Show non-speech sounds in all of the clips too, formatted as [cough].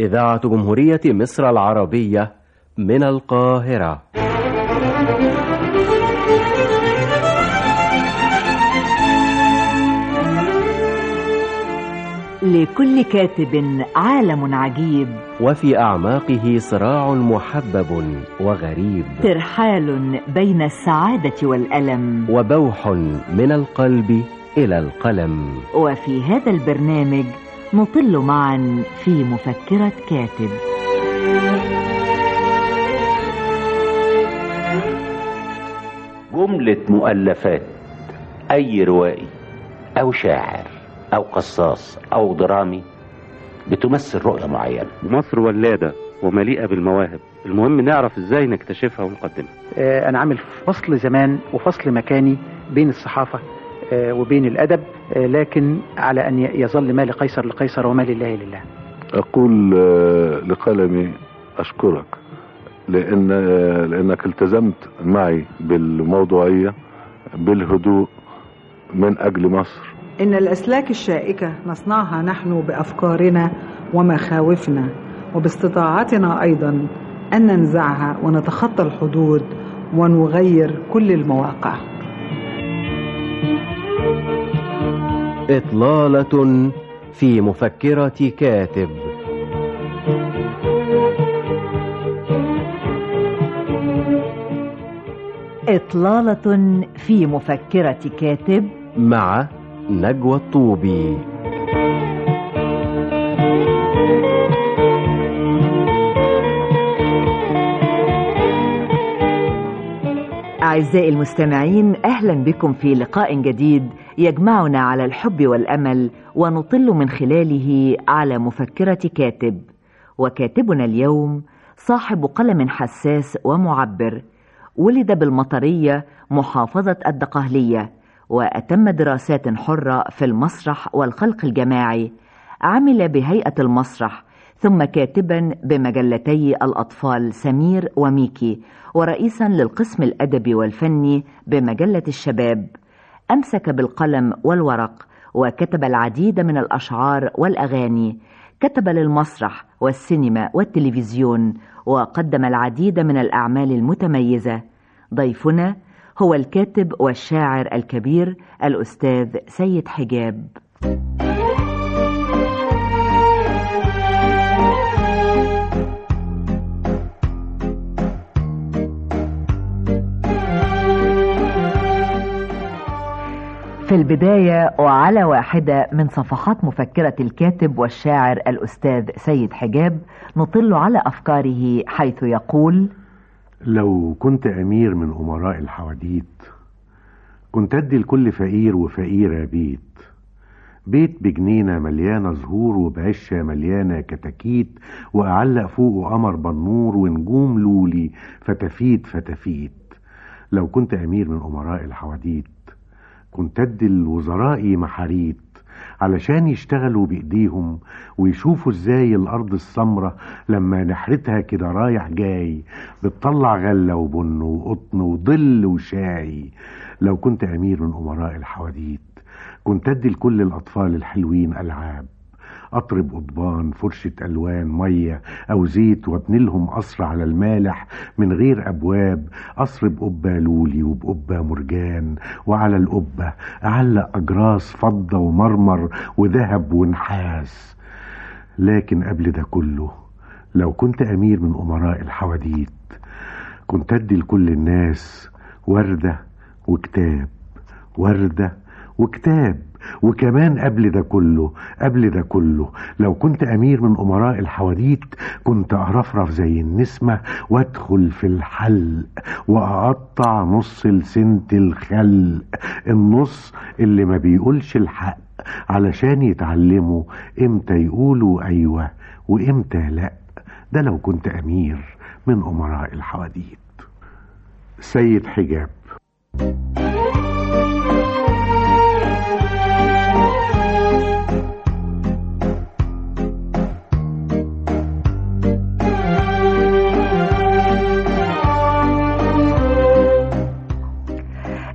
إذاعة جمهورية مصر العربية من القاهرة. لكل كاتب عالم عجيب. وفي أعماقه صراع محبب وغريب. ترحال بين السعادة والألم. وبوح من القلب إلى القلم. وفي هذا البرنامج نطل معا في مفكرة كاتب. جملة مؤلفات أي روائي أو شاعر أو قصاص أو درامي بتمثل رؤية معينة. مصر ولادة ومليئة بالمواهب. المهم نعرف إزاي نكتشفها ونقدمها. آه، أنا عامل فصل زمان وفصل مكاني بين الصحافة وبين الأدب آه، لكن على أن يظل ما لقيصر لقيصر وما لله لله. أقول آه، لقلمي أشكرك لأن آه، لأنك التزمت معي بالموضوعية بالهدوء من أجل مصر. إن الأسلاك الشائكة نصنعها نحن بأفكارنا ومخاوفنا وباستطاعتنا أيضا أن ننزعها ونتخطى الحدود ونغير كل المواقع. إطلالة في مفكرة كاتب. إطلالة في مفكرة كاتب. مع نجوى الطوبي. أعزائي المستمعين أهلا بكم في لقاء جديد يجمعنا على الحب والأمل ونطل من خلاله على مفكرة كاتب. وكاتبنا اليوم صاحب قلم حساس ومعبر ولد بالمطرية محافظة الدقهلية وأتم دراسات حرة في المسرح والخلق الجماعي. عمل بهيئة المسرح ثم كاتبا بمجلتي الأطفال سمير وميكي. ورئيسا للقسم الأدبي والفني بمجلة الشباب. أمسك بالقلم والورق وكتب العديد من الأشعار والأغاني. كتب للمسرح والسينما والتلفزيون وقدم العديد من الأعمال المتميزة. ضيفنا هو الكاتب والشاعر الكبير الأستاذ سيد حجاب. في البداية وعلى واحدة من صفحات مفكرة الكاتب والشاعر الأستاذ سيد حجاب نطل على أفكاره حيث يقول لو كنت أمير من أمراء الحواديت كنت أدي لكل فقير وفقيرة بيت. بيت بجنينة مليانة زهور وبعشة مليانة كتاكيت وأعلق فوقه قمر بنور ونجوم لولي فتفيت فتفيت. لو كنت أمير من أمراء الحواديت كنت أدي لوزرائي محاريت علشان يشتغلوا بإيديهم ويشوفوا إزاي الأرض السمرة لما نحرتها كده رايح جاي بتطلع غلة وبن وقطن وظل وشاي. لو كنت أمير من أمراء الحواديت كنت أدي لكل الأطفال الحلوين ألعاب. أطرب قضبان فرشة ألوان مية أو زيت وابني لهم قصر على المالح من غير أبواب. قصر بقبة لولي وبقبة مرجان وعلى القبة أعلق أجراس فضة ومرمر وذهب ونحاس. لكن قبل ده كله لو كنت أمير من أمراء الحواديت كنت أدي لكل الناس وردة وكتاب وردة وكتاب. وكمان قبل ده كله قبل ده كله. لو كنت أمير من أمراء الحواديت كنت ارفرف زي النسمة وأدخل في الحلق وأقطع نص لسنة الخل النص اللي ما بيقولش الحق علشان يتعلموا إمتى يقولوا أيوه وإمتى لأ. ده لو كنت أمير من أمراء الحواديت. سيد حجاب.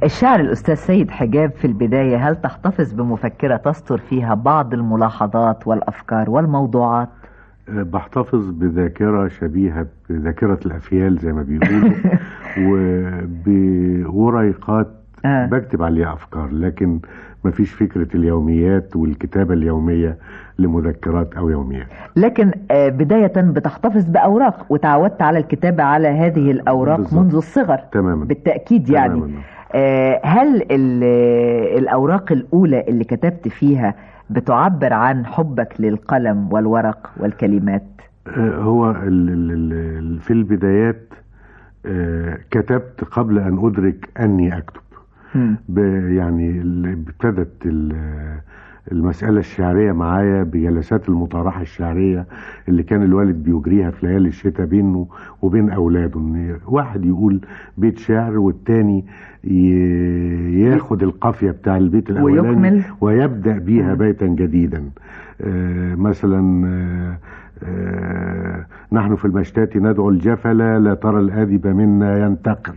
الشاعر الأستاذ سيد حجاب في البداية هل تحتفظ بمفكرة تسطر فيها بعض الملاحظات والأفكار والموضوعات؟ آه، بحتفظ بذاكرة شبيهة بذاكرة الأفيال زي ما بيقولوا [laughs] وبوريقات آه. بكتب عليها أفكار لكن مفيش فكرة اليوميات والكتابة اليومية لمذكرات أو يوميات لكن آه، بداية بتحتفظ بأوراق وتعودت على الكتابة على هذه الأوراق بالظبط. منذ الصغر تماما بالتأكيد يعني تماماً. آه، هل ال- الأوراق الأولى اللي كتبت فيها بتعبر عن حبك للقلم والورق والكلمات؟ آه، هو في البدايات آه، كتبت قبل أن أدرك أني أكتب. يعني ابتدت المسألة الشعرية معايا بجلسات المطارحة الشعرية اللي كان الوالد بيجريها في ليالي الشتاء بينه وبين أولاده إن واحد يقول بيت شعر والتاني ياخد القافية بتاع البيت الأولاني ويكمل. ويبدأ بيها بيتا جديدا. آه، مثلا آه، آه، نحن في المشتات ندعو الجفل لا ترى الآذب منا ينتقر.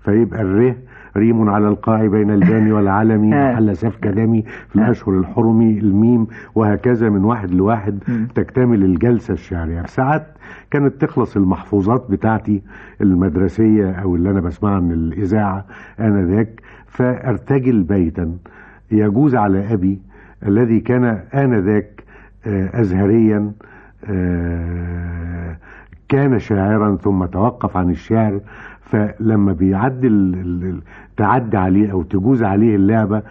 فيبقى الره ريم على القاع بين الباني [laughs] والعلم آه. محل سفك دمي في الأشهر الحرم الميم وهكذا من واحد لواحد. تكتمل الجلسة الشعرية. ساعات كانت تخلص المحفوظات بتاعتي المدرسية أو اللي أنا بسمعها من الإذاعة آنذاك فأرتجل بيتا يجوز على أبي الذي كان آنذاك آه، أزهريا آه، كان شاعرا ثم توقف عن الشعر فلما بيعدي تعدي عليه أو تجوز عليه اللعبة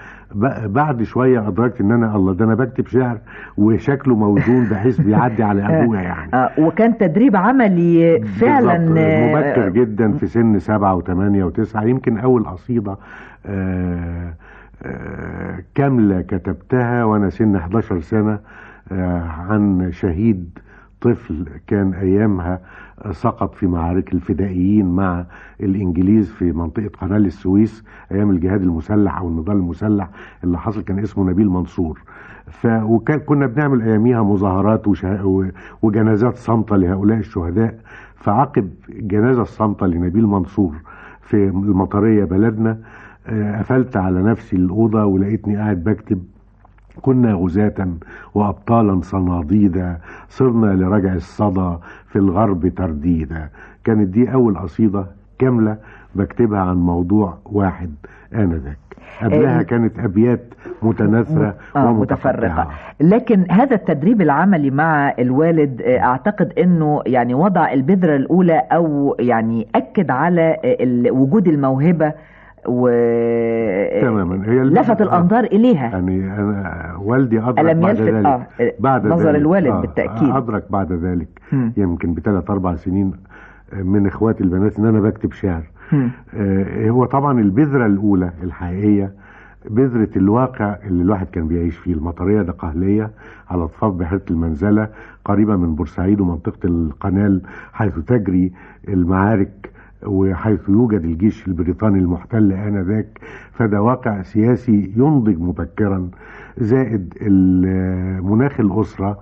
بعد شوية أدركت إن أنا الله ده أنا بكتب شعر وشكله موزون بحيث بيعدي على [laughs] أبويا يعني آه، وكان تدريب عملي فعلا. آه، مبكر جدا في سن سبعة وثمانية وتسعة يمكن أول قصيدة آه، آه، كاملة كتبتها وأنا سن 11 سنة آه، عن شهيد طفل كان أيامها سقط في معارك الفدائيين مع الإنجليز في منطقة قناة السويس أيام الجهاد المسلح أو النضال المسلح اللي حصل كان اسمه نبيل منصور. ف وكان كنا بنعمل أياميها مظاهرات وشه... وجنازات صامتة لهؤلاء الشهداء. فعقب جنازة الصامته لنبيل منصور في المطرية بلدنا آه، قفلت على نفسي الأوضة ولقيتني قاعد بكتب كنا غزاة وأبطالا صناديدا صرنا لرجع الصدى في الغرب ترديدا. كانت دي أول قصيدة كاملة بكتبها عن موضوع واحد آنذاك. قبلها آه، كانت أبيات متناثرة آه ومتفرقة متفرقة لكن هذا التدريب العملي مع الوالد آه، أعتقد إنه يعني وضع البذرة الأولى أو يعني أكد على آه، وجود الموهبة و تماما. هي لفت الأنظار إليها. يعني أنا والدي أدرك ألم بعد يلفت؟ ذلك. آه بعد نظر ذلك. الوالد آه بالتأكيد. أدرك بعد ذلك. مم. يمكن بثلاث أربع سنين من إخواتي البنات إن أنا بكتب شعر. آه، هو طبعا البذرة الأولى الحقيقية بذرة الواقع اللي الواحد كان بيعيش فيه المطرية ده قهلية على ضفاف بحيرة المنزلة قريبة من بورسعيد ومنطقة القنال حيث تجري المعارك وحيث يوجد الجيش البريطاني المحتل آنذاك فده واقع سياسي ينضج مبكرا. زائد مناخ الأسرة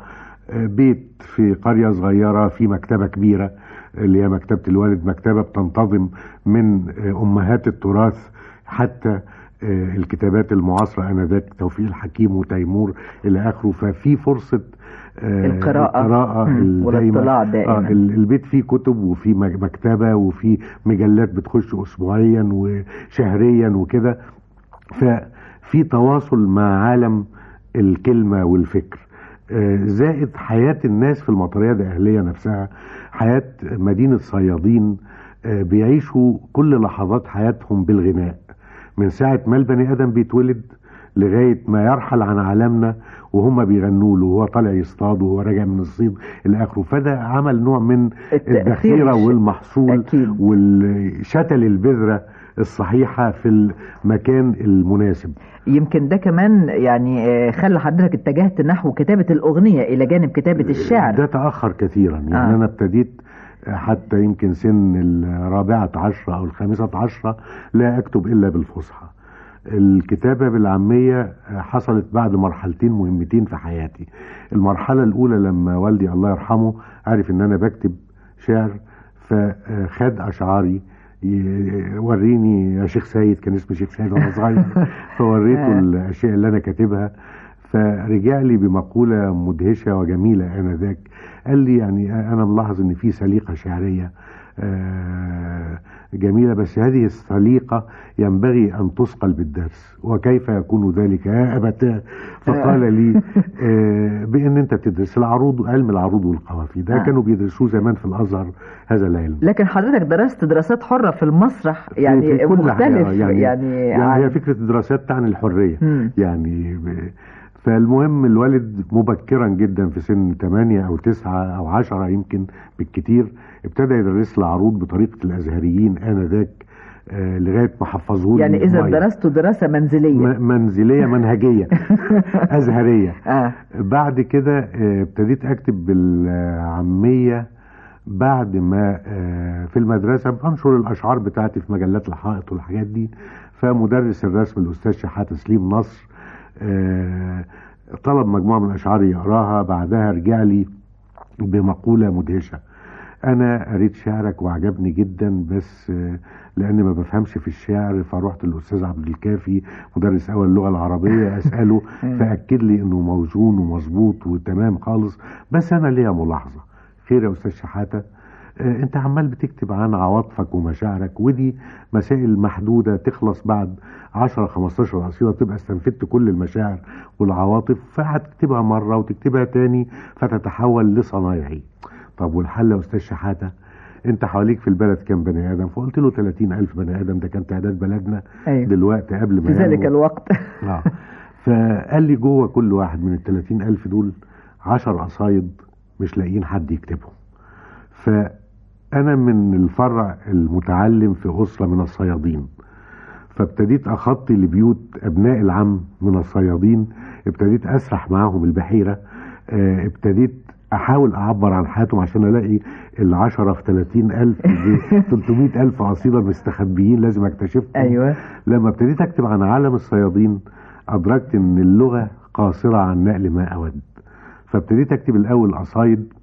بيت في قرية صغيرة في مكتبة كبيرة اللي هي مكتبة الوالد مكتبة بتنتظم من أمهات التراث حتى الكتابات المعاصرة آنذاك توفيق الحكيم وتيمور إلى آخره ففي فرصة آه، القراءة. القراءة. والاطلاع دائما. آه ال- البيت فيه كتب وفيه مك- مكتبة وفيه مجلات بتخش أسبوعيا وشهريا وكده ففي تواصل مع عالم الكلمة والفكر آه، زائد حياة الناس في المطرية ده أهلية نفسها حياة مدينة صيادين آه، بيعيشوا كل لحظات حياتهم بالغناء من ساعة ما البني آدم بيتولد لغاية ما يرحل عن عالمنا وهم بيغنوا له وهو طالع يصطاد وهو راجع من الصيد إلى آخره فده عمل نوع من الذخيرة والمحصول أكيد. والشتل البذرة الصحيحة في المكان المناسب يمكن ده كمان يعني آه، خلى حضرتك اتجهت نحو كتابة الأغنية إلى جانب كتابة الشعر ده تأخر كثيرا يعني آه. آه. أنا ابتديت حتى يمكن سن الرابعة عشرة أو الخامسة عشرة لا أكتب إلا بالفصحى. الكتابة بالعامية حصلت بعد مرحلتين مهمتين في حياتي. المرحلة الأولى لما والدي الله يرحمه عارف إن أنا بكتب شعر فخد أشعاري وريني يا شيخ سيد كان اسمي شيخ سيد وأنا صغير. [laughs] فوريته الأشياء اللي أنا كاتبها. فرجع لي بمقولة مدهشة وجميلة آنذاك. قال لي يعني أنا ملاحظ إن في سليقة شعرية آه، جميلة بس هذه السليقة ينبغي أن تثقل بالدرس وكيف يكون ذلك يا أبتاه فقال [laughs] لي آه، بأن أنت تدرس العروض علم العروض والقوافي ده آه. كانوا بيدرسوه زمان في الأزهر هذا العلم لكن حضرتك درست دراسات حرة في المسرح يعني في كل مختلف يعني, يعني, يعني عن- هي فكرة الدراسات تعني الحرية مم. يعني فالمهم الوالد مبكرا جدا في سن 8 أو 9 أو 10 يمكن بالكتير ابتدى يدرس لي عروض بطريقة الأزهريين آنذاك آه لغاية ما حفظه يعني إذا مية. درست دراسة منزلية م- منزلية منهجية [laughs] أزهرية آه. بعد كده آه، ابتديت أكتب بالعامية بعد ما آه، في المدرسة بنشر الأشعار بتاعتي في مجلات الحائط والحاجات دي فمدرس الرسم الأستاذ شحاتة سليم نصر طلب مجموعة من الأشعار يقراها بعدها رجع لي بمقولة مدهشة. أنا قريت شعرك وعجبني جدا بس آه، لأني ما بفهمش في الشعر فروحت للأستاذ عبد الكافي مدرس أول اللغة العربية [laughs] أسأله فأكد لي إنه موزون ومظبوط وتمام خالص بس أنا ليا ملاحظة. خير يا أستاذ شحاتة آه، أنت عمال بتكتب عن عواطفك ومشاعرك ودي مسائل محدودة تخلص بعد 10 15 قصيده تبقى استنفدت كل المشاعر والعواطف فهتكتبها مرة وتكتبها تاني فتتحول لصنايعي. طب والحل يا أستاذ شحاتة؟ أنت حواليك في البلد كام بني آدم؟ فقلت له 30 ألف بني آدم ده كان تعداد بلدنا أيوة. دلوقتي قبل ما في ذلك. الوقت. [laughs] آه. فقال لي جوه كل واحد من ال 30 ألف دول 10 قصايد مش لاقيين حد يكتبهم. فأنا من الفرع المتعلم في اسره من الصيادين. فابتديت أخطي لبيوت أبناء العم من الصيادين ابتديت أسرح معاهم البحيرة آه، ابتديت أحاول أعبر عن حياتهم عشان ألاقي العشرة في 30 ألف دي [laughs] 300 ألف قصيدة مستخبيين لازم أكتشفهم. أيوة. لما ابتديت أكتب عن عالم الصيادين أدركت إن اللغة قاصرة عن نقل ما أود. فابتديت أكتب الأول قصايد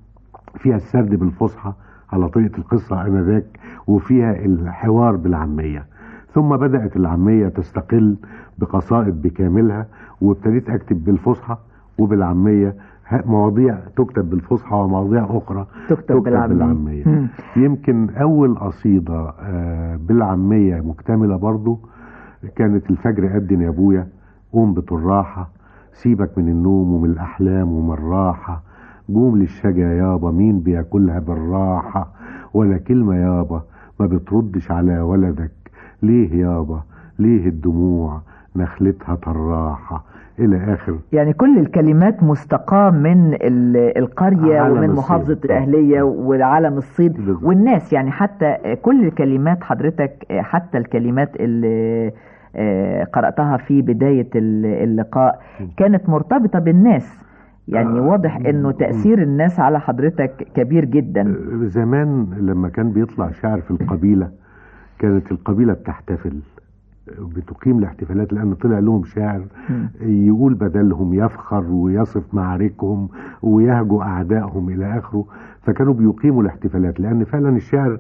فيها السرد بالفصحى على طريقة القصة آنذاك وفيها الحوار بالعامية. ثم بدأت العامية تستقل بقصائد بكاملها وابتديت أكتب بالفصحى وبالعامية ه- مواضيع تكتب بالفصحى ومواضيع أخرى تكتب بالعامية. مم. يمكن أول قصيدة آه، بالعامية مكتملة برضو كانت الفجر أدن يا أبويا قوم بطراحه سيبك من النوم ومن الأحلام ومن الراحة قوم للشجا يابا مين بياكلها بالراحة ولا كلمة يابا ما بتردش على ولدك ليه يابا؟ ليه الدموع؟ نخلتها طراحة. إلى آخر. يعني كل الكلمات مستقاة من ال- القرية ومن الصيد. محافظة الأهلية والعالم الصيد بالظبط. والناس. يعني حتى كل الكلمات حضرتك حتى الكلمات اللي آه، قرأتها في بداية ال- اللقاء كانت مرتبطة بالناس. يعني آه. واضح إنه تأثير الناس على حضرتك كبير جدا. زمان لما كان بيطلع شعر في القبيلة كانت القبيلة بتحتفل بتقيم الاحتفالات لأن طلع لهم شاعر يقول بدلهم يفخر ويصف معاركهم ويهجو أعدائهم إلى آخره. فكانوا بيقيموا الاحتفالات لأن فعلا الشعر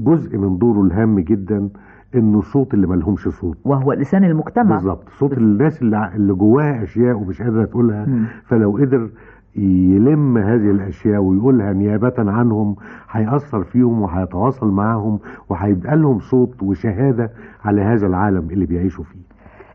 جزء من دوره الهام جدا إنه صوت اللي ملهمش صوت. وهو لسان المجتمع. بالظبط صوت الناس اللي اللي جواها أشياء ومش قادرة تقولها. مم. فلو قدر يلم هذه الأشياء ويقولها نيابة عنهم هيأثر فيهم وهيتواصل معاهم وهيبقى لهم صوت وشهادة على هذا العالم اللي بيعيشوا فيه.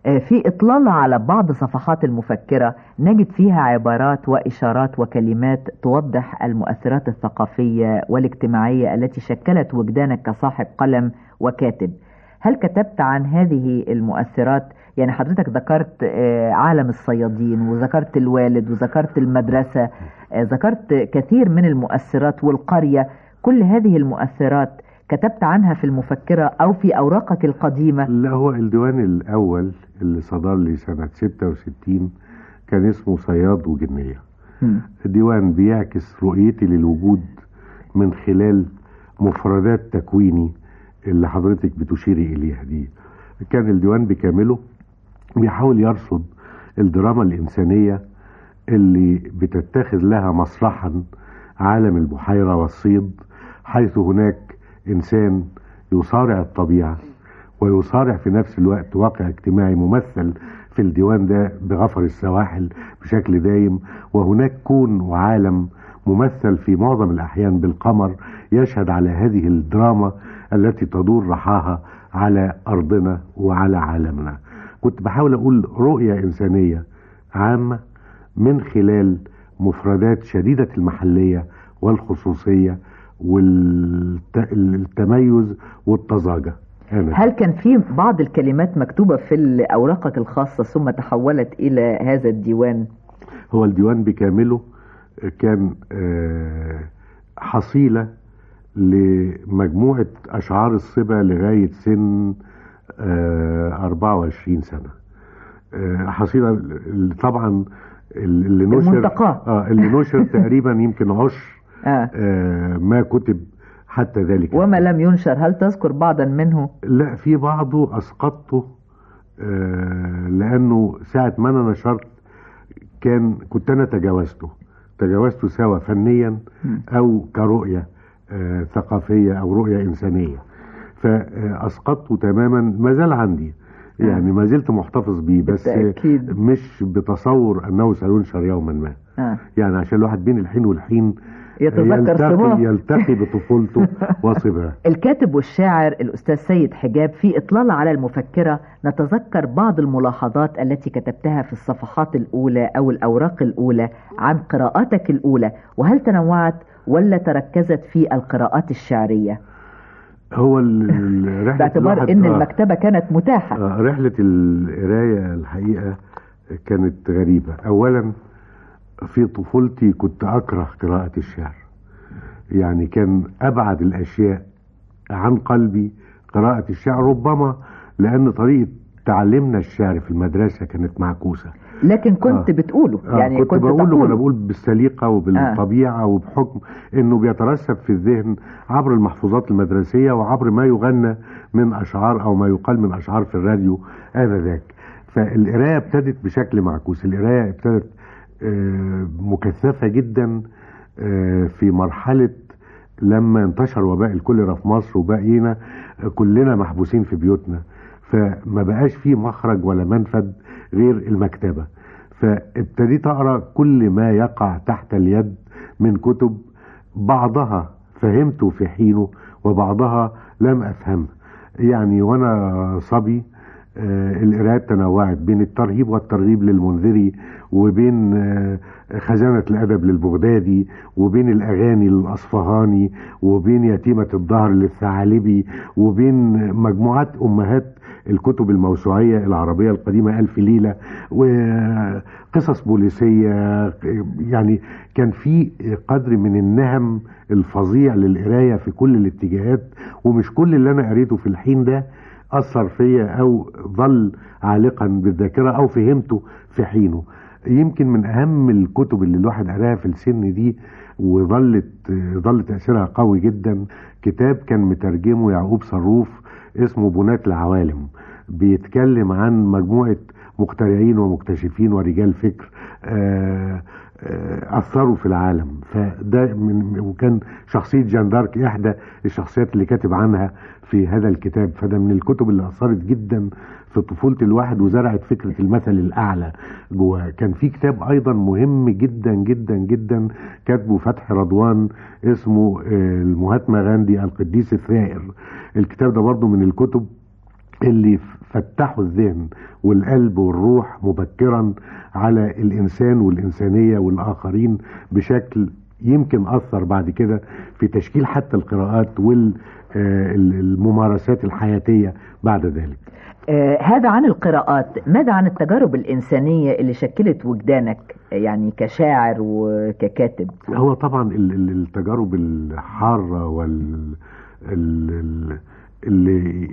آه، في إطلالة على بعض صفحات المفكرة نجد فيها عبارات وإشارات وكلمات توضح المؤثرات الثقافية والاجتماعية التي شكلت وجدانك كصاحب قلم وكاتب. هل كتبت عن هذه المؤثرات؟ يعني حضرتك ذكرت آه، عالم الصيادين وذكرت الوالد وذكرت المدرسة آه، ذكرت كثير من المؤثرات والقرية. كل هذه المؤثرات كتبت عنها في المفكرة أو في أوراقك القديمة؟ لا هو الديوان الأول اللي صدر لي سنة 66 كان اسمه صياد وجنية. مم. ديوان بيعكس رؤيتي للوجود من خلال مفردات تكويني اللي حضرتك بتشيري إليها دي. كان الديوان بكامله بيحاول يرصد الدراما الإنسانية اللي بتتخذ لها مسرحا عالم البحيرة والصيد حيث هناك إنسان يصارع الطبيعة ويصارع في نفس الوقت واقع اجتماعي ممثل في الديوان ده بغفر السواحل بشكل دايم. وهناك كون وعالم ممثل في معظم الأحيان بالقمر يشهد على هذه الدراما التي تدور رحاها على أرضنا وعلى عالمنا. كنت بحاول أقول رؤية إنسانية عامة من خلال مفردات شديدة المحلية والخصوصية والتميز والطزاجة أنا. هل كان في بعض الكلمات مكتوبة في أوراقك الخاصة ثم تحولت إلى هذا الديوان هو الديوان بكامله كان آه، حصيلة لمجموعة أشعار الصبا لغاية سن 24 سنة. آه، حصيلة طبعا اللي نشر. آه اللي نشر [laughs] تقريبا يمكن عشر آه. آه ما كتب حتى ذلك. وما لم ينشر. هل تذكر بعضا منه؟ لا في بعضه أسقطته آه لأنه ساعة ما أنا نشرت كان كنت أنا تجاوزته. تجاوزته سواء فنيا أو كرؤية آه ثقافية أو رؤية إنسانية. فاسقطته تماما ما زال عندي يعني ما زلت محتفظ بيه بس بالتأكيد. مش بتصور أنه سينشر يوما ما آه. يعني عشان الواحد بين الحين والحين يتذكر يلتقي, صباه. يلتقي بطفولته [laughs] وصباه الكاتب والشاعر الأستاذ سيد حجاب في إطلالة على المفكرة نتذكر بعض الملاحظات التي كتبتها في الصفحات الأولى أو الأوراق الأولى عن قراءاتك الأولى وهل تنوعت ولا تركزت في القراءات الشعرية هو ال- ال- [laughs] رحلة باعتبار أن آه. المكتبة كانت متاحة. آه، رحلة القراية الحقيقة كانت غريبة. أولا في طفولتي كنت أكره قراءة الشعر. يعني كان أبعد الأشياء عن قلبي قراءة الشعر ربما لأن طريقة تعلمنا الشعر في المدرسة كانت معكوسة. لكن كنت آه. بتقوله. آه يعني كنت, كنت بقوله وأنا بقول بالسليقة وبالطبيعة وبحكم إنه بيترسب في الذهن عبر المحفوظات المدرسية وعبر ما يغنى من أشعار أو ما يقال من أشعار في الراديو آنذاك. فالقراية ابتدت بشكل معكوس. القراية ابتدت آه، مكثفة جدا آه، في مرحلة لما انتشر وباء الكوليرا في مصر وبقينا كلنا محبوسين في بيوتنا. فما بقاش فيه مخرج ولا منفذ غير المكتبة. فابتديت أقرأ كل ما يقع تحت اليد من كتب بعضها فهمته في حينه وبعضها لم أفهمه يعني وأنا صبي آه، القراءات تنوعت بين الترهيب والترغيب للمنذري وبين آه، خزانة الأدب للبغدادي وبين الأغاني للأصفهاني وبين يتيمة الظهر للثعالبي وبين مجموعات أمهات الكتب الموسوعية العربية القديمة ألف ليلة وقصص بوليسية يعني كان في قدر من النهم الفظيع للقراية في كل الاتجاهات ومش كل اللي أنا قريته في الحين ده أثر فيا أو ظل عالقا بالذاكرة أو فهمته في حينه. يمكن من أهم الكتب اللي الواحد قراها في السن دي وظلت ظل تأثيرها قوي جدا كتاب كان مترجمه يعقوب صروف اسمه بنات العوالم. بيتكلم عن مجموعة مخترعين ومكتشفين ورجال فكر آه، أثروا في العالم. فده من وكان شخصية جان دارك إحدى الشخصيات اللي كاتب عنها في هذا الكتاب. فده من الكتب اللي أثرت جدا في طفولة الواحد وزرعت فكرة المثل الأعلى جواه. كان في كتاب أيضا مهم جدا جدا جدا كاتبه فتحي رضوان اسمه آه، المهاتما غاندي القديس الثائر. الكتاب ده برضو من الكتب اللي فتحوا الذهن والقلب والروح مبكرا على الإنسان والإنسانية والآخرين بشكل يمكن أثر بعد كده في تشكيل حتى القراءات والممارسات الحياتية بعد ذلك. آه هذا عن القراءات. ماذا عن التجارب الإنسانية اللي شكلت وجدانك يعني كشاعر وككاتب؟ هو طبعا ال- ال- التجارب الحارة وال ال- ال- اللي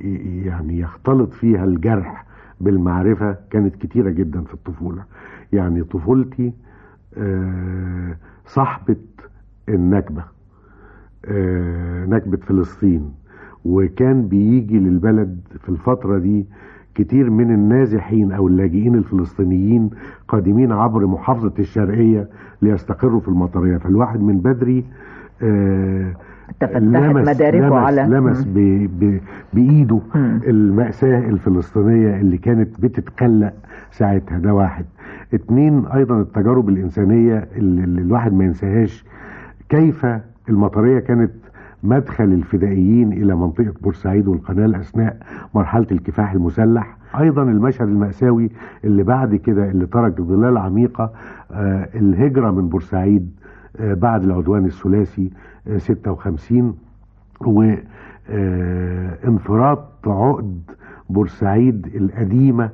يعني يختلط فيها الجرح بالمعرفة كانت كتيرة جدا في الطفولة. يعني طفولتي آه، صاحبة النكبة آه، نكبة فلسطين. وكان بيجي للبلد في الفترة دي كتير من النازحين أو اللاجئين الفلسطينيين قادمين عبر محافظة الشرقية ليستقروا في المطرية. فالواحد من بدري آه، تفتحت مداركه لمس على لمس بإيده مم. المأساة الفلسطينية اللي كانت بتتخلق ساعتها. ده واحد. اتنين أيضا التجارب الإنسانية اللي الواحد ما ينساهاش. كيف المطرية كانت مدخل الفدائيين إلى منطقة بورسعيد والقناة اثناء مرحلة الكفاح المسلح؟ أيضا المشهد المأساوي اللي بعد كده اللي ترك ظلال عميقة آه الهجرة من بورسعيد بعد العدوان الثلاثي آه 56 وانفراط عقد بورسعيد القديمة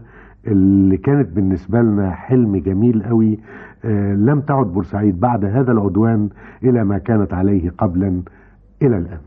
اللي كانت بالنسبة لنا حلم جميل قوي آه، لم تعد بورسعيد بعد هذا العدوان إلى ما كانت عليه قبلا إلى الآن.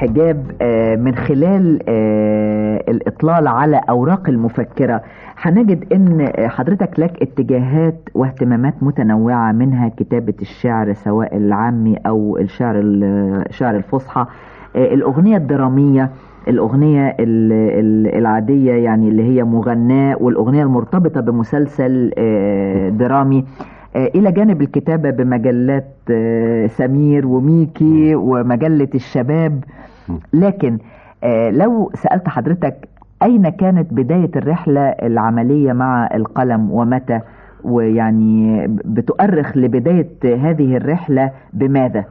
سيد حجاب آه، من خلال آه، الإطلال على أوراق المفكرة. هنجد أن حضرتك لك اتجاهات واهتمامات متنوعة منها كتابة الشعر سواء العامي أو الشعر الشعر الفصحى. آه، الأغنية الدرامية الأغنية ال- ال- العادية يعني اللي هي مغناة والأغنية المرتبطة بمسلسل آه، درامي. آه، إلى جانب الكتابة بمجلات آه، سمير وميكي ومجلة الشباب. لكن آه، لو سألت حضرتك أين كانت بداية الرحلة العملية مع القلم ومتى ويعني بتؤرخ لبداية هذه الرحلة بماذا؟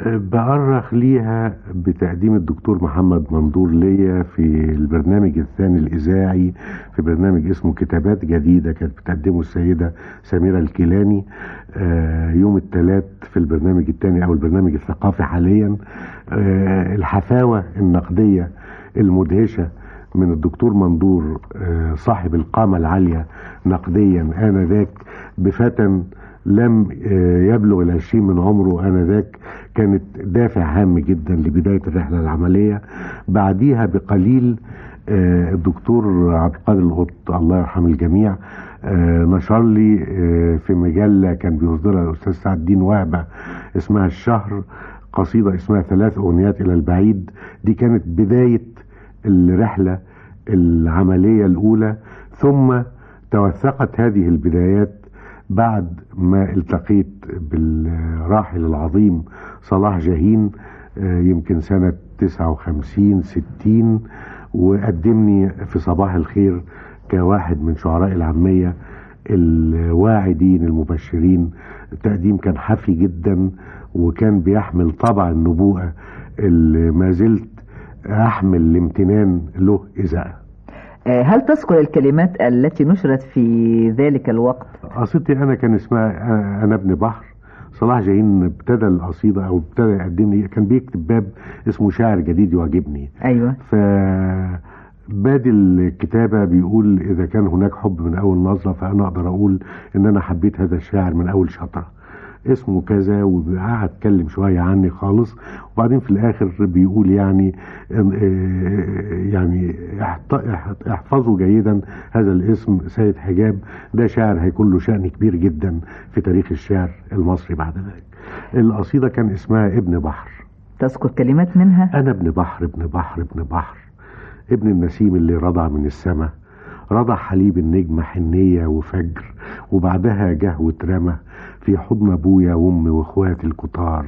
بأرخ ليها بتقديم الدكتور محمد مندور ليا في البرنامج الثاني الإذاعي في برنامج اسمه كتابات جديدة كانت بتقدمه السيدة سميرة الكيلاني. آه، يوم الثلاث في البرنامج الثاني أو البرنامج الثقافي حاليا. آه، الحفاوة النقدية المدهشة من الدكتور مندور آه، صاحب القامة العالية نقديا آنذاك بفتى لم آه، يبلغ العشرين من عمره آنذاك. كانت دافع هام جدا لبداية الرحلة العملية. بعديها بقليل آه، الدكتور عبد القادر القط الله يرحم الجميع آه، نشر لي في مجلة كان بيصدرها الأستاذ سعد الدين وهبة اسمها الشهر قصيدة اسمها ثلاث أغنيات إلى البعيد. دي كانت بداية الرحلة العملية الأولى. ثم توثقت هذه البدايات بعد ما التقيت بالراحل العظيم صلاح جاهين آه، يمكن سنة 59 60 وقدمني في صباح الخير كواحد من شعراء العامية الواعدين المبشرين. التقديم كان حفي جدا وكان بيحمل طبع النبوءة اللي ما زلت أحمل الامتنان له إذا هل تذكر الكلمات التي نشرت في ذلك الوقت؟ قصيدتي أنا كان اسمها أنا- أنا ابن بحر. صلاح جاهين ابتدى القصيدة أو ابتدى يقدمني. كان بيكتب باب اسمه شاعر جديد يعجبني. أيوة. فبادي الكتابة بيقول إذا كان هناك حب من أول نظرة فأنا أقدر أقول إن أنا حبيت هذا الشاعر من أول شطرة. اسمه كذا وقعد اتكلم شوية عني خالص. وبعدين في الآخر بيقول يعني آه، يعني احفظوا جيدا. هذا الاسم سيد حجاب. ده شاعر هيكون له شأن كبير جدا في تاريخ الشعر المصري بعد ذلك. القصيدة كان اسمها ابن بحر. تذكر كلمات منها؟ أنا ابن بحر ابن بحر ابن بحر. ابن النسيم اللي رضع من السماء رضع حليب النجمة حنية وفجر وبعدها جه واترمى في حضن أبويا وأمي واخواتي الكتار.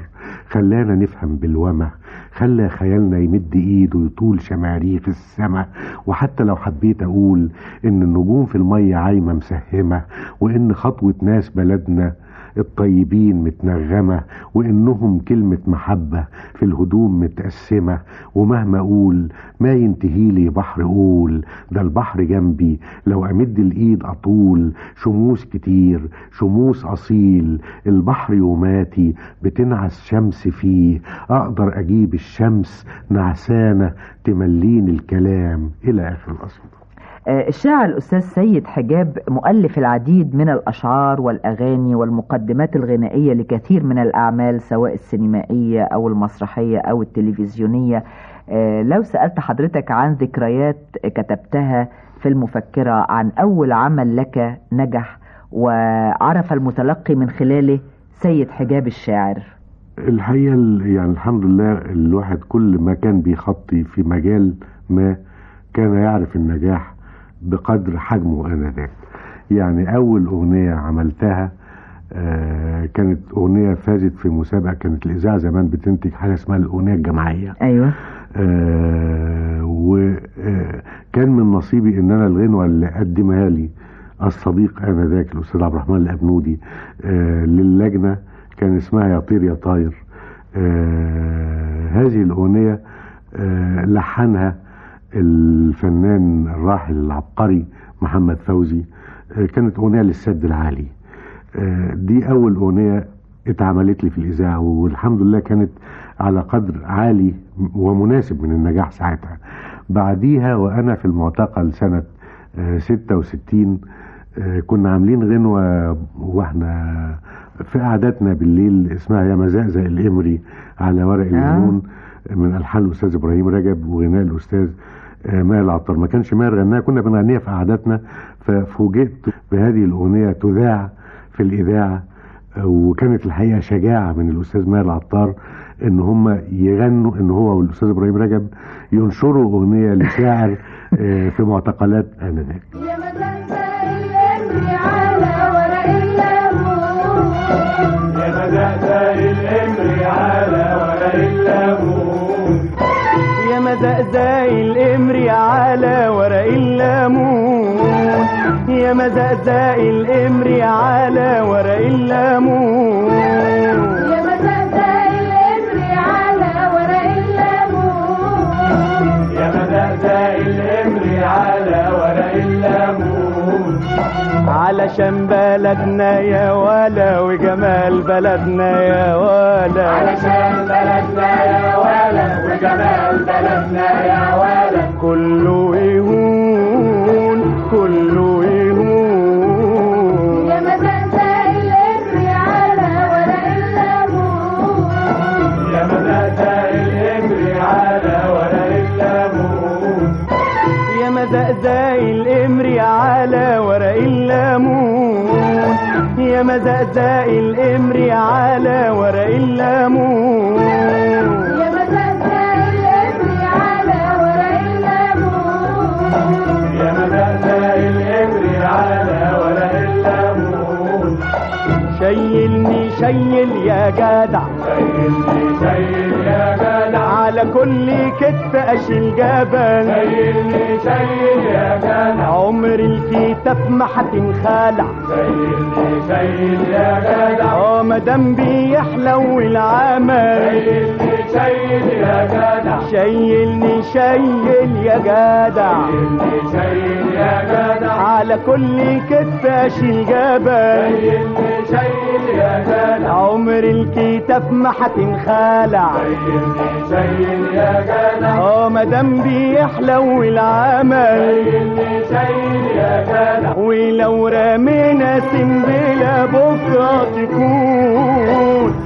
خلانا نفهم بالومة خلى خيالنا يمد إيده يطول شماريخ السما. وحتى لو حبيت أقول إن النجوم في المية عايمة مسهمة وإن خطوة ناس بلدنا الطيبين متنغمة وإنهم كلمة محبة في الهدوم متقسمة ومهما أقول ما ينتهي لي بحر أقول ده البحر جنبي لو أمد الإيد أطول شموس كتير شموس أصيل البحر يوماتي بتنعس شمس فيه أقدر أجيب الشمس نعسانة تمليني الكلام إلى آخر القصيدة الشاعر الأستاذ سيد حجاب مؤلف العديد من الأشعار والأغاني والمقدمات الغنائية لكثير من الأعمال سواء السينمائية أو المسرحية أو التلفزيونية. آه، لو سألت حضرتك عن ذكريات كتبتها في المفكرة عن أول عمل لك نجح وعرف المتلقي من خلاله سيد حجاب الشاعر. الحقيقة ال- يعني الحمد لله الواحد كل ما كان بيخطي في مجال ما كان يعرف النجاح بقدر حجمه آنذاك يعني أول أغنية عملتها آه كانت أغنية فازت في مسابقة كانت الإذاعة زمان بتنتج حاجة اسمها الأغنية الجماعية. أيوة. آه وكان من نصيبي إن أنا الغنوة اللي قدمها لي الصديق انذاك الأستاذ عبد الرحمن الأبنودي. آه للجنة كان اسمها يا طير يا طاير. آه هذه الأغنية آه لحنها الفنان الراحل العبقري محمد فوزي آه كانت أغنية للسد العالي. آه دي أول أغنية اتعملت لي في الإذاعة والحمد لله كانت على قدر عالي ومناسب من النجاح ساعتها. بعديها وأنا في المعتقل سنة آه، 66 آه، كنا عاملين غنوة وإحنا في قعداتنا بالليل اسمها يا مزقزق الإمري على ورق الليمون من ألحان الأستاذ إبراهيم رجب وغناء الأستاذ آه، ماهر العطار. ما كانش ماهر غناها كنا بنغنيها في قعداتنا ففوجئت بهذه الأغنية تذاع في الإذاعة وكانت الحقيقة شجاعة من الأستاذ ماهر العطار إن هم يغنوا إن هو والأستاذ إبراهيم رجب ينشروا اغنيه لشاعر آه، في معتقلات آنذاك. على ورق الليمون يا مزقزق الامري على ورق الليمون يا مزقزق الامري على ورق الليمون يا مزقزق الامري على علشان بلدنا يا ولا وجمال بلدنا يا ولا علشان بلدنا يا ولا وجمال بلدنا يا ولا كله يهون كله يهون. يا مزقزق الامري على ورق الليمون يا مزقزق الامري على ورق الليمون يا مزقزق الامري على يا مزقزق الامري على ورق الليمون يا مزقزق الامري على ورق الليمون يا مزقزق الامري على ورق الليمون شيلني شيل يا جدع. شيلني شيل على كل كتف أشيل جبل شيلني شيل يا جدع عمر الكتاف ما هتنخلع شيلني شيل يا جدع. آه مدام بيحلو العمل. شيلني شيل يا جدع. شيلني شيل يا جدع. شيلني شيل يا جدع. على كل كتف اشيل جبل شيلني شيل يا جدع. عمر الكتاف ما هتنخلع شيلني شيل يا جدع. آه مدام بيحلو العمل. شيلني شيل يا جدع. ولو رمينا سنبلة بكرة تكون.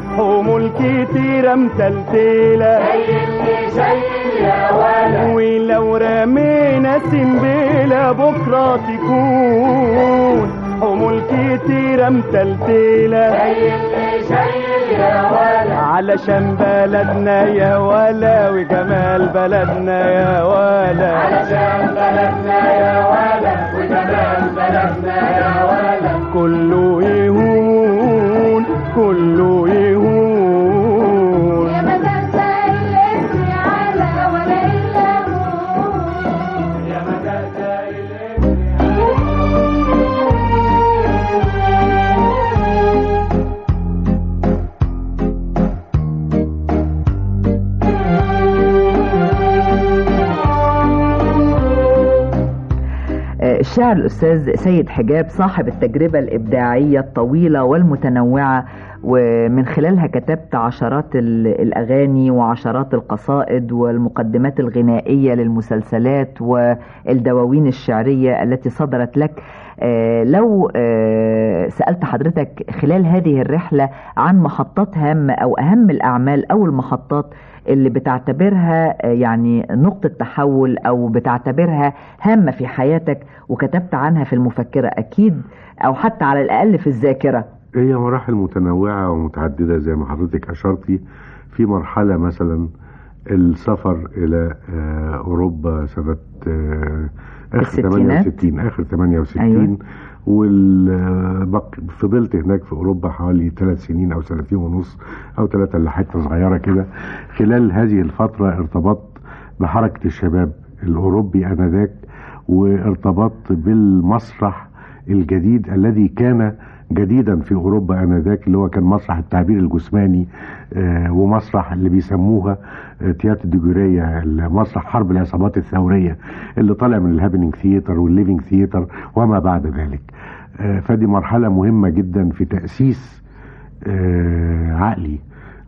كتيرة متلتلة شيلني شيل يا ولد ولو رمينا سنبلة بكرة تكون حمول كتيرة متلتلة شيلني شيل يا ولد علشان بلدنا يا ولا وجمال بلدنا يا ولا. علشان بلدنا يا ولد وجمال بلدنا يا ولد كله يهون الشاعر الأستاذ سيد حجاب صاحب التجربة الإبداعية الطويلة والمتنوعة ومن خلالها كتبت عشرات ال- الأغاني وعشرات القصائد والمقدمات الغنائية للمسلسلات والدواوين الشعرية التي صدرت لك. آه، لو آه، سألت حضرتك خلال هذه الرحلة عن محطات هامة أو أهم الأعمال أو المحطات اللي بتعتبرها آه، يعني نقطة تحول أو بتعتبرها هامة في حياتك وكتبت عنها في المفكرة أكيد أو حتى على الأقل في الذاكرة هي مراحل متنوعة ومتعددة زي ما حضرتك أشرتي في مرحلة مثلا السفر إلى آه، أوروبا سنة آه، آخر الستينات. 68 آخر 68 أيوة. وفضلت هناك في أوروبا حوالي ثلاث سنين أو سنتين ونص أو ثلاثة إلا حتة صغيرة كده. خلال هذه الفترة ارتبطت بحركة الشباب الأوروبي آنذاك وارتبطت بالمسرح الجديد الذي كان جديدا في أوروبا آنذاك اللي هو كان مسرح التعبير الجسماني آه، ومسرح اللي بيسموها آه، théâtre de guérilla مسرح حرب العصابات الثورية اللي طالع من ال happening theatre وال living theatre وما بعد ذلك. فدي مرحلة مهمة جدا في تأسيس آه، عقلي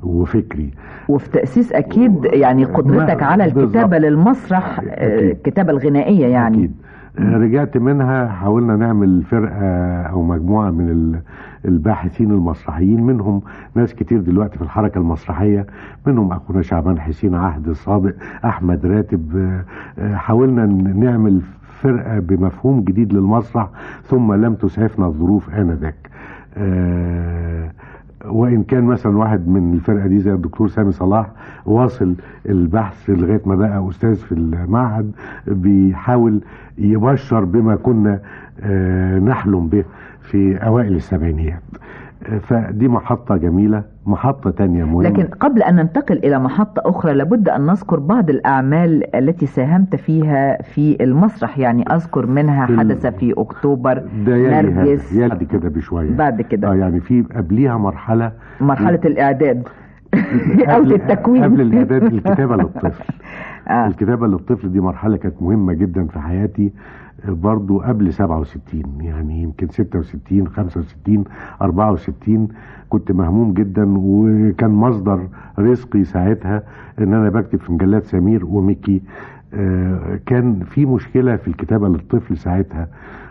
وفكري وفي تأسيس أكيد يعني قدرتك على الكتابة. للمسرح آه،. الكتابة الغنائية يعني أكيد. آه، رجعت منها حاولنا نعمل فرقة أو مجموعة من ال- الباحثين المسرحيين منهم ناس كتير دلوقتي في الحركة المسرحية منهم أخونا شعبان حسين عهد صادق أحمد راتب آه، آه، حاولنا نعمل فرقة بمفهوم جديد للمسرح ثم لم تسعفنا الظروف آنذاك. آه، وإن كان مثلا واحد من الفرقة دي زي الدكتور سامي صلاح واصل البحث لغاية ما بقى أستاذ في المعهد بيحاول يبشر بما كنا آه، نحلم به في أوائل السبعينيات. فدي محطة جميلة محطة تانية مهمة. لكن قبل أن ننتقل إلى محطة أخرى لابد أن نذكر بعض الأعمال التي ساهمت فيها في المسرح. يعني أذكر منها حدث في أكتوبر ده يلي نرجس يلي كده بشوية. بعد كده. آه يعني في قبليها مرحلة. مرحلة الإعداد. [laughs] أو التكوين. قبل الإعداد الكتابة للطفل. [laughs] آه. الكتابة للطفل دي مرحلة كانت مهمة جدا في حياتي برضو قبل 67 يعني يمكن 66 65 64 كنت مهموم جدا وكان مصدر رزقي ساعتها إن أنا بكتب في مجلات سمير وميكي. آه، كان في مشكلة في الكتابة للطفل ساعتها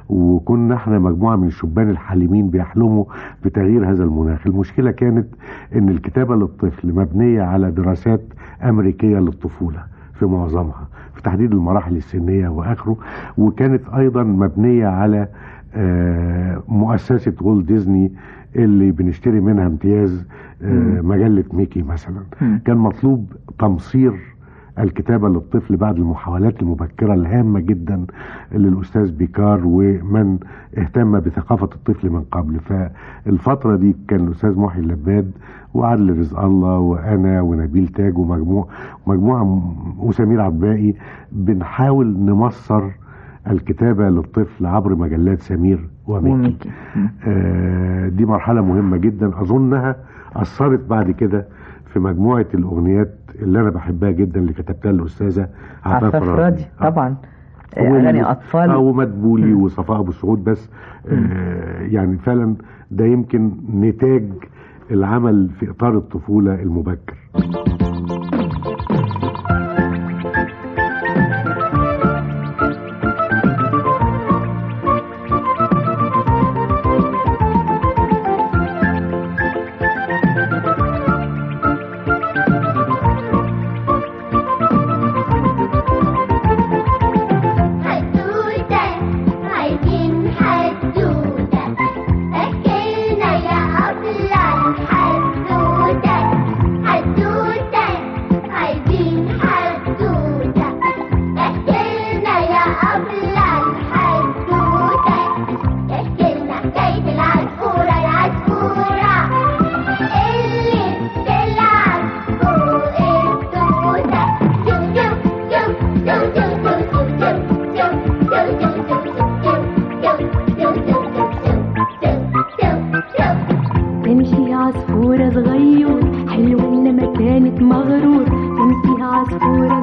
وكنا إحنا مجموعة من الشبان الحالمين بيحلموا بتغيير هذا المناخ. المشكلة كانت إن الكتابة للطفل مبنية على دراسات أمريكية للطفولة. في معظمها في تحديد المراحل السنية وآخره وكانت أيضا مبنية على آه، مؤسسة والت ديزني اللي بنشتري منها امتياز آه،. مجلة ميكي مثلا. كان مطلوب تمصير الكتابة للطفل بعد المحاولات المبكرة الهامة جدا للأستاذ بيكار ومن اهتم بثقافة الطفل من قبل. فالفترة دي كان الأستاذ محي اللباد وعدل رزق الله وأنا ونبيل تاج ومجموعة مجموعة وسمير عباقي بنحاول نمصر الكتابة للطفل عبر مجلات سمير وميكي, وميكي. آه دي مرحلة مهمة جدا. أظنها أثرت بعد كده في مجموعة الأغنيات اللي أنا بحبها جدا اللي كتبتها الأستاذة عفاف راضي آه. طبعا. آه، أغاني أطفال. أو مدبولي وصفاء أبو سعود بس. آه يعني فعلا ده يمكن نتاج العمل في إطار الطفولة المبكر. عصفورة صغير حلو لما كانت مغرور. كان فيها عصفورة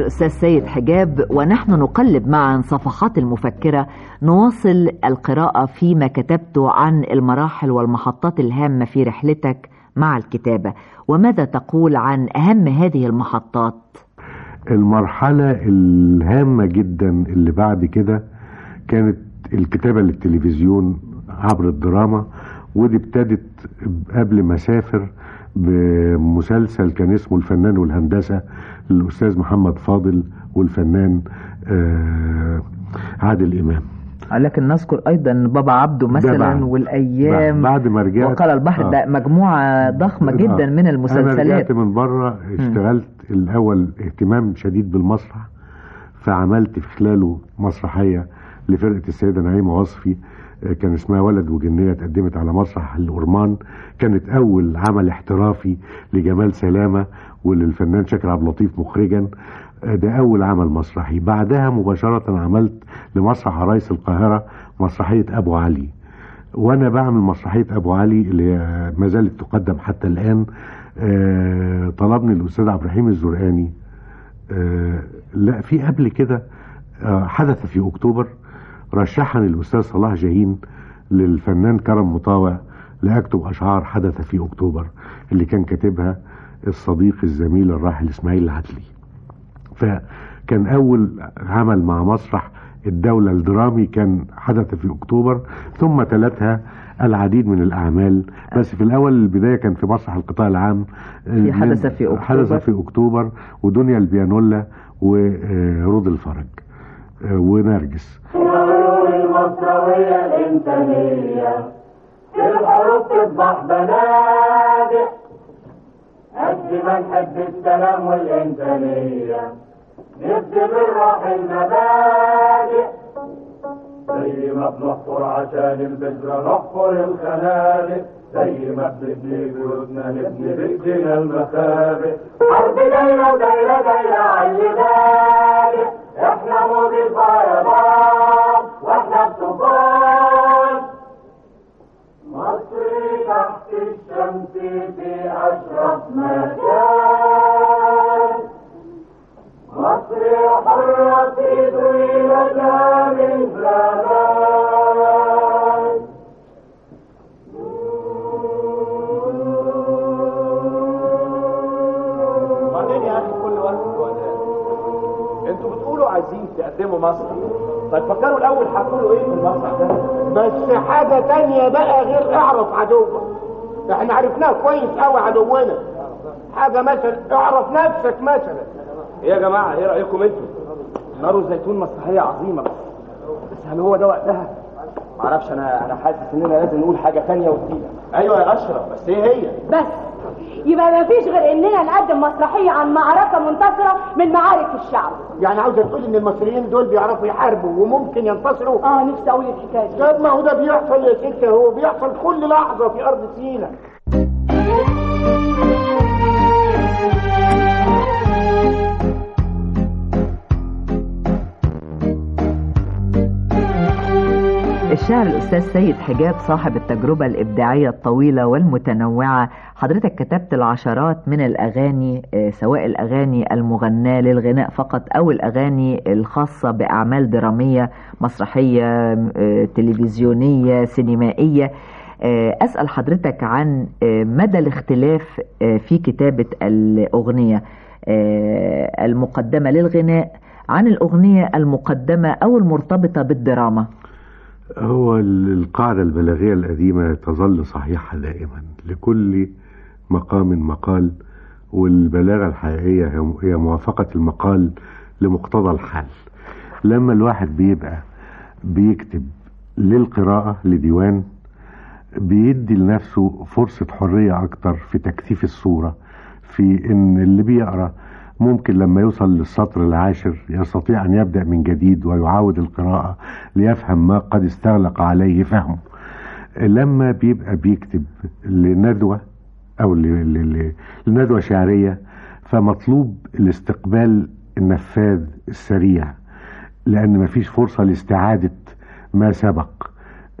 الأستاذ سيد حجاب ونحن نقلب معا صفحات المفكرة نواصل القراءة فيما كتبته عن المراحل والمحطات الهامة في رحلتك مع الكتابة. وماذا تقول عن أهم هذه المحطات؟ المرحلة الهامة جدا اللي بعد كده كانت الكتابة للتلفزيون عبر الدراما ودي ابتدت قبل ما أسافر بمسلسل كان اسمه الفنان والهندسة للأستاذ محمد فاضل والفنان آه عادل إمام. لكن نذكر أيضا بابا عبده مثلا والأيام. بعد ما رجعت. وقال البحر آه. ده مجموعة ضخمة جدا من أنا المسلسلات رجعت من بره اشتغلت الأول اهتمام شديد بالمسرح فعملت في خلاله مسرحية لفرقة السيدة نعيمة وصفي. آه، كان اسمها ولد وجنية اتقدمت على مسرح الأورمان. كانت أول عمل احترافي لجمال سلامة وللفنان شاكر عبد اللطيف مخرجا. ده أول عمل مسرحي. بعدها مباشرة عملت لمسرح عرايس القاهرة مسرحية أبو علي. وأنا بعمل مسرحية أبو علي اللي ما زالت تقدم حتى الآن. آه، طلبني الأستاذ عبد الرحيم الزرقاني. آه، لا في قبل كده آه، حدث في أكتوبر. رشحني الاستاذ صلاح جاهين للفنان كرم مطاوع لأكتب أشعار حدث في أكتوبر اللي كان كاتبها الصديق الزميل الراحل إسماعيل العدلي. فكان أول عمل مع مسرح الدولة الدرامي كان حدث في أكتوبر ثم تلتها العديد من الأعمال. بس في الأول البداية كان في مسرح القطاع العام في حدث في أكتوبر. حدث في أكتوبر ودنيا البيانولا ورود الفرج. آه، ونرجس. المصروية الإنسانية في الحروب تصبح بنادق قد ما نحب السلام والإنسانية نكتب الروح المبادئ زي ما بنحفر عشان البذرة نحفر الخنادق زي ما بنبني بيوتنا نبني بإيدينا المخابئ حرب دايرة ودايرة دايرة على اللي بادئ إحنا مو بالفيضان وإحنا الطوفان مصر تحت الشمس في أشرف مكان. مصر حرة في دنيا من زمان يعملوا مسرح فتفكروا الأول هتقولوا إيه في المسرح ده بس حاجة تانية بقى غير اعرف عدوك. إحنا عرفناه كويس قوي عدونا. حاجة مثلا اعرف نفسك مثلا. إيه يا جماعة؟ إيه رأيكم أنتوا؟ نار الزيتون مسرحية عظيمة. بس بس هل هو ده وقتها؟ معرفش أنا أنا حاسس إننا لازم نقول حاجة ثانية وجديدة. أيوه يا أشرف بس إيه هي؟ بس يبقى ما فيش غير إننا نقدم مسرحية عن معركة منتصرة من معارك الشعب. يعني عاوزة تقول إن المصريين دول بيعرفوا يحاربوا وممكن ينتصروا؟ آه نفسي أقول الحكاية دي. طب ما هو ده بيحصل يا ستة هو بيحصل كل لحظة في أرض سينا. الشاعر الأستاذ سيد حجاب صاحب التجربة الإبداعية الطويلة والمتنوعة. حضرتك كتبت العشرات من الأغاني آه، سواء الأغاني المغناة للغناء فقط أو الأغاني الخاصة بأعمال درامية مسرحية آه، تلفزيونية سينمائية. آه، أسأل حضرتك عن مدى الاختلاف في كتابة الأغنية المقدمة للغناء عن الأغنية المقدمة أو المرتبطة بالدراما. هو ال- القاعدة البلاغية القديمة تظل صحيحة دائما لكل مقام مقال والبلاغة الحقيقية هي موافقة المقال لمقتضى الحال. لما الواحد بيبقى بيكتب للقراءة لديوان بيدي لنفسه فرصة حرية أكتر في تكثيف الصورة في إن اللي بيقرأ ممكن لما يوصل للسطر العاشر يستطيع أن يبدأ من جديد ويعاود القراءة ليفهم ما قد استغلق عليه فهمه. لما بيبقى بيكتب لندوة أو لندوة شعرية فمطلوب الاستقبال النفاذ السريع لأن مفيش فرصة لاستعادة ما سبق.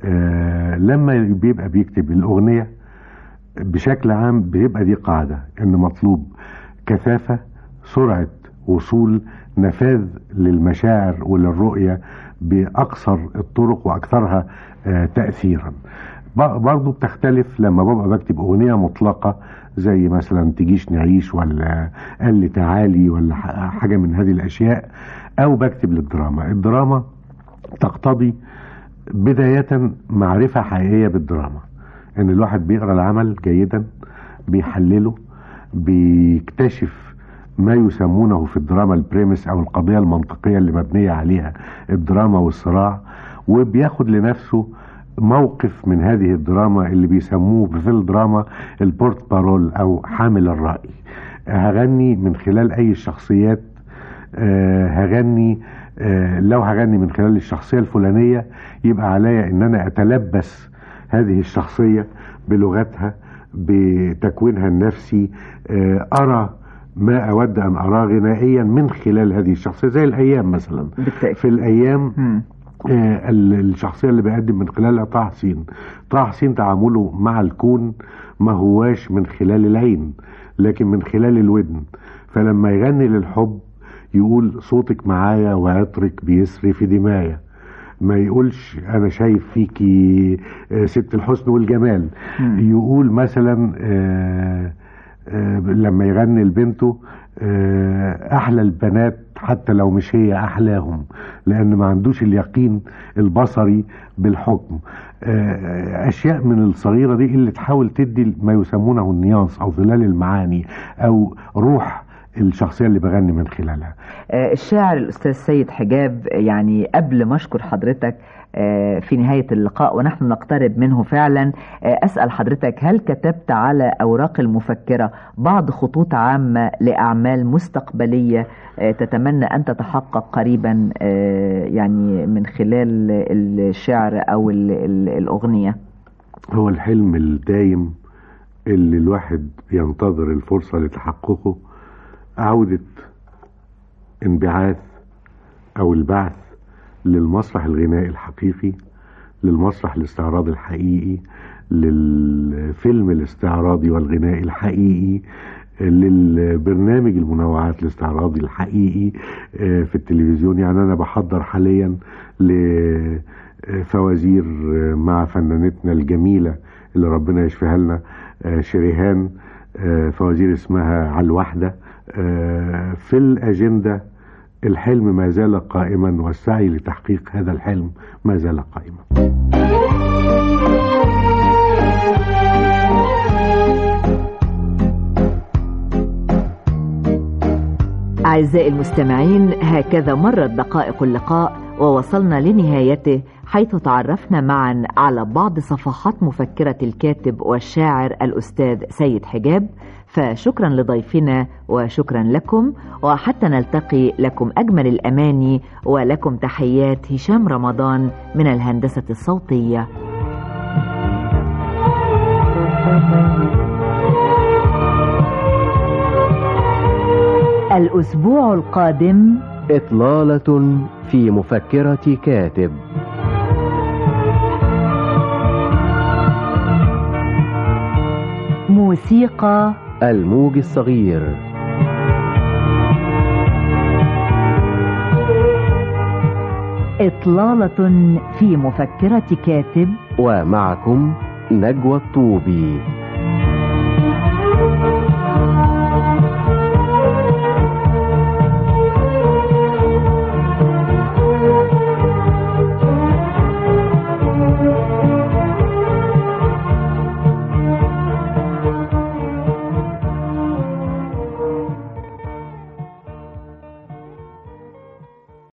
آه لما بيبقى بيكتب الأغنية بشكل عام بيبقى دي قاعدة إن مطلوب كثافة سرعة وصول نفاذ للمشاعر وللرؤية بأقصر الطرق وأكثرها آه تأثيرا. برضو بتختلف لما ببقى بكتب أغنية مطلقة زي مثلا تجيش نعيش ولا قال لي تعالي ولا حاجة من هذه الأشياء أو بكتب للدراما. الدراما تقتضي بداية معرفة حقيقية بالدراما. إن الواحد بيقرأ العمل جيدا بيحلله بيكتشف ما يسمونه في الدراما البريمس أو القضية المنطقية اللي مبنية عليها الدراما والصراع وبياخد لنفسه موقف من هذه الدراما اللي بيسموه في الدراما البورت بارول أو حامل الرأي. هغني من خلال أي الشخصيات آه، هغني آه، لو هغني من خلال الشخصية الفلانية يبقى عليا إن أنا أتلبس هذه الشخصية بلغتها بتكوينها النفسي آه، أرى ما أود أن اراه غنائيا من خلال هذه الشخصية زي الأيام مثلا. في الأيام آه، ال- الشخصية اللي بيقدم من خلالها طه حسين. طه حسين تعامله مع الكون ما هواش من خلال العين لكن من خلال الودن. فلما يغني للحب يقول صوتك معايا وعطرك بيسري في دمايا. ما يقولش أنا شايف فيكي آه، ست الحسن والجمال. يقول مثلا آه، آه، لما يغني لبنته آه، أحلى البنات حتى لو مش هي أحلاهم لأن ما عندوش اليقين البصري بالحكم. آه، أشياء من الصغيرة دي اللي تحاول تدي ما يسمونه النيانس أو ظلال المعاني أو روح الشخصية اللي بغني من خلالها. آه، الشاعر الأستاذ سيد حجاب يعني قبل ما أشكر حضرتك آه، في نهاية اللقاء ونحن نقترب منه فعلا آه، أسأل حضرتك هل كتبت على أوراق المفكرة بعض خطوط عامة لأعمال مستقبلية تتمنى أن تتحقق قريبا يعني من خلال الشعر أو ال- ال- الأغنية؟ هو الحلم الدايم اللي الواحد بينتظر الفرصة لتحققه عودة انبعاث أو البعث للمسرح الغنائي الحقيقي للمسرح الاستعراضي الحقيقي للفيلم الاستعراضي والغنائي الحقيقي للبرنامج المنوعات الاستعراضي الحقيقي آه، في التلفزيون. يعني أنا بحضر حاليا لفوازير آه، مع فنانتنا الجميلة اللي ربنا يشفيها لنا آه، شريهان فوازير اسمها على الواحدة آه، في الأجندة الحلم ما زال قائما والسعي لتحقيق هذا الحلم ما زال قائما. أعزائي المستمعين هكذا مرت دقائق اللقاء ووصلنا لنهايته حيث تعرفنا معا على بعض صفحات مفكرة الكاتب والشاعر الأستاذ سيد حجاب. فشكرا لضيفنا وشكرا لكم وحتى نلتقي لكم أجمل الأماني ولكم تحيات هشام رمضان من الهندسة الصوتية. الأسبوع القادم إطلالة في مفكرة كاتب. موسيقى الموج الصغير. إطلالة في مفكرة كاتب. ومعكم نجوى الطوبي.